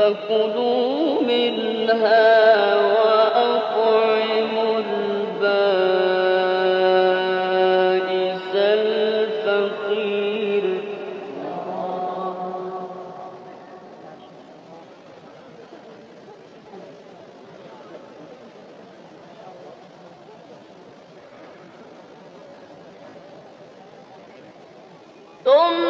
فكلوا منها وأطعموا البائس الفقير ثم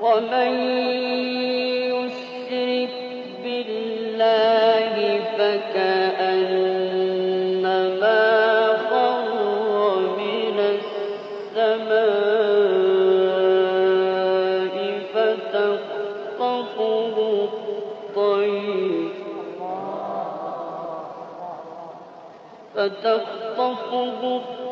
ومن يشرك بالله فكأنما خر من السماء فتخطفه الطير. فتخطفه الطير